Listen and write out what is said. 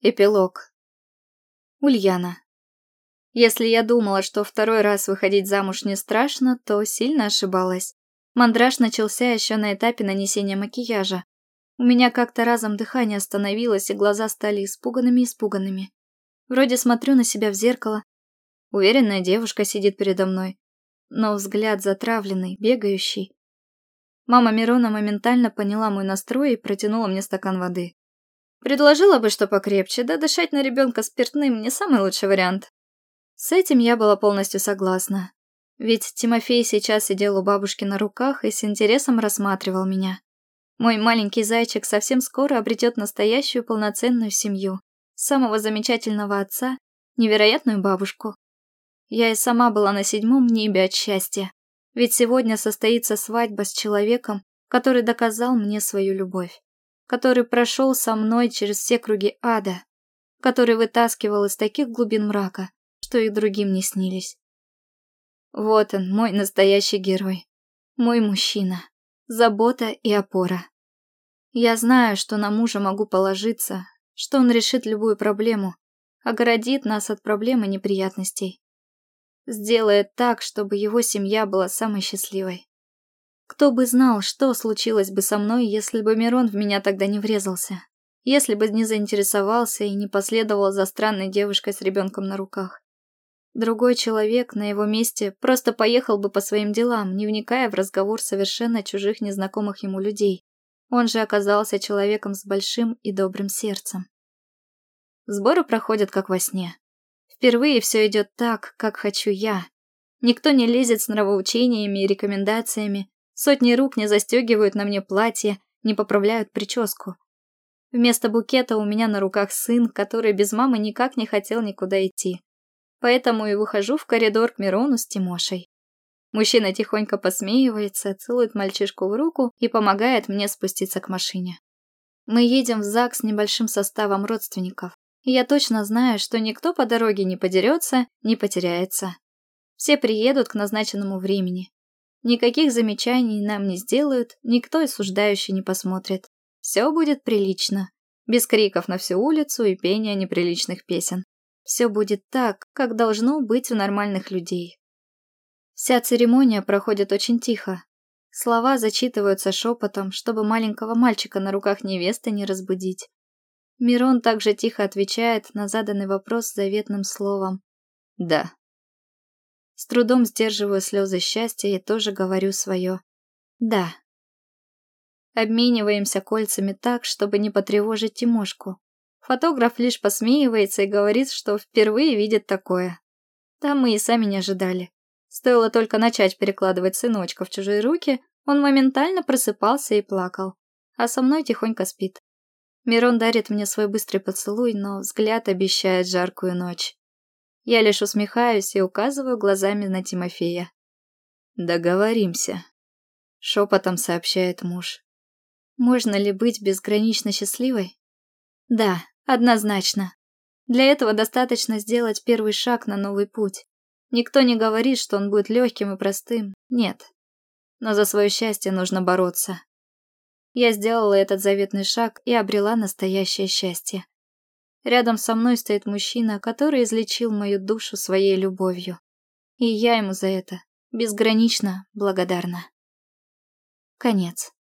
Эпилог. Ульяна. Если я думала, что второй раз выходить замуж не страшно, то сильно ошибалась. Мандраж начался еще на этапе нанесения макияжа. У меня как-то разом дыхание остановилось, и глаза стали испуганными-испуганными. Вроде смотрю на себя в зеркало. Уверенная девушка сидит передо мной. Но взгляд затравленный, бегающий. Мама Мирона моментально поняла мой настрой и протянула мне стакан воды. Предложила бы что покрепче, да дышать на ребенка спиртным не самый лучший вариант. С этим я была полностью согласна. Ведь Тимофей сейчас сидел у бабушки на руках и с интересом рассматривал меня. Мой маленький зайчик совсем скоро обретет настоящую полноценную семью, самого замечательного отца, невероятную бабушку. Я и сама была на седьмом небе от счастья, ведь сегодня состоится свадьба с человеком, который доказал мне свою любовь который прошел со мной через все круги ада, который вытаскивал из таких глубин мрака, что и другим не снились. Вот он, мой настоящий герой, мой мужчина, забота и опора. Я знаю, что на мужа могу положиться, что он решит любую проблему, огородит нас от проблем и неприятностей. Сделает так, чтобы его семья была самой счастливой. Кто бы знал, что случилось бы со мной, если бы Мирон в меня тогда не врезался. Если бы не заинтересовался и не последовал за странной девушкой с ребенком на руках. Другой человек на его месте просто поехал бы по своим делам, не вникая в разговор совершенно чужих незнакомых ему людей. Он же оказался человеком с большим и добрым сердцем. Сборы проходят как во сне. Впервые все идет так, как хочу я. Никто не лезет с нравоучениями и рекомендациями, Сотни рук не застегивают на мне платье, не поправляют прическу. Вместо букета у меня на руках сын, который без мамы никак не хотел никуда идти. Поэтому и выхожу в коридор к Мирону с Тимошей. Мужчина тихонько посмеивается, целует мальчишку в руку и помогает мне спуститься к машине. Мы едем в ЗАГС с небольшим составом родственников. И я точно знаю, что никто по дороге не подерется, не потеряется. Все приедут к назначенному времени. Никаких замечаний нам не сделают, никто осуждающий не посмотрит. Все будет прилично. Без криков на всю улицу и пения неприличных песен. Все будет так, как должно быть у нормальных людей. Вся церемония проходит очень тихо. Слова зачитываются шепотом, чтобы маленького мальчика на руках невесты не разбудить. Мирон также тихо отвечает на заданный вопрос заветным словом «Да». С трудом сдерживаю слезы счастья и тоже говорю свое «да». Обмениваемся кольцами так, чтобы не потревожить Тимошку. Фотограф лишь посмеивается и говорит, что впервые видит такое. Там мы и сами не ожидали. Стоило только начать перекладывать сыночка в чужие руки, он моментально просыпался и плакал. А со мной тихонько спит. Мирон дарит мне свой быстрый поцелуй, но взгляд обещает жаркую ночь. Я лишь усмехаюсь и указываю глазами на Тимофея. «Договоримся», — шепотом сообщает муж. «Можно ли быть безгранично счастливой?» «Да, однозначно. Для этого достаточно сделать первый шаг на новый путь. Никто не говорит, что он будет легким и простым. Нет. Но за свое счастье нужно бороться. Я сделала этот заветный шаг и обрела настоящее счастье. Рядом со мной стоит мужчина, который излечил мою душу своей любовью. И я ему за это безгранично благодарна. Конец.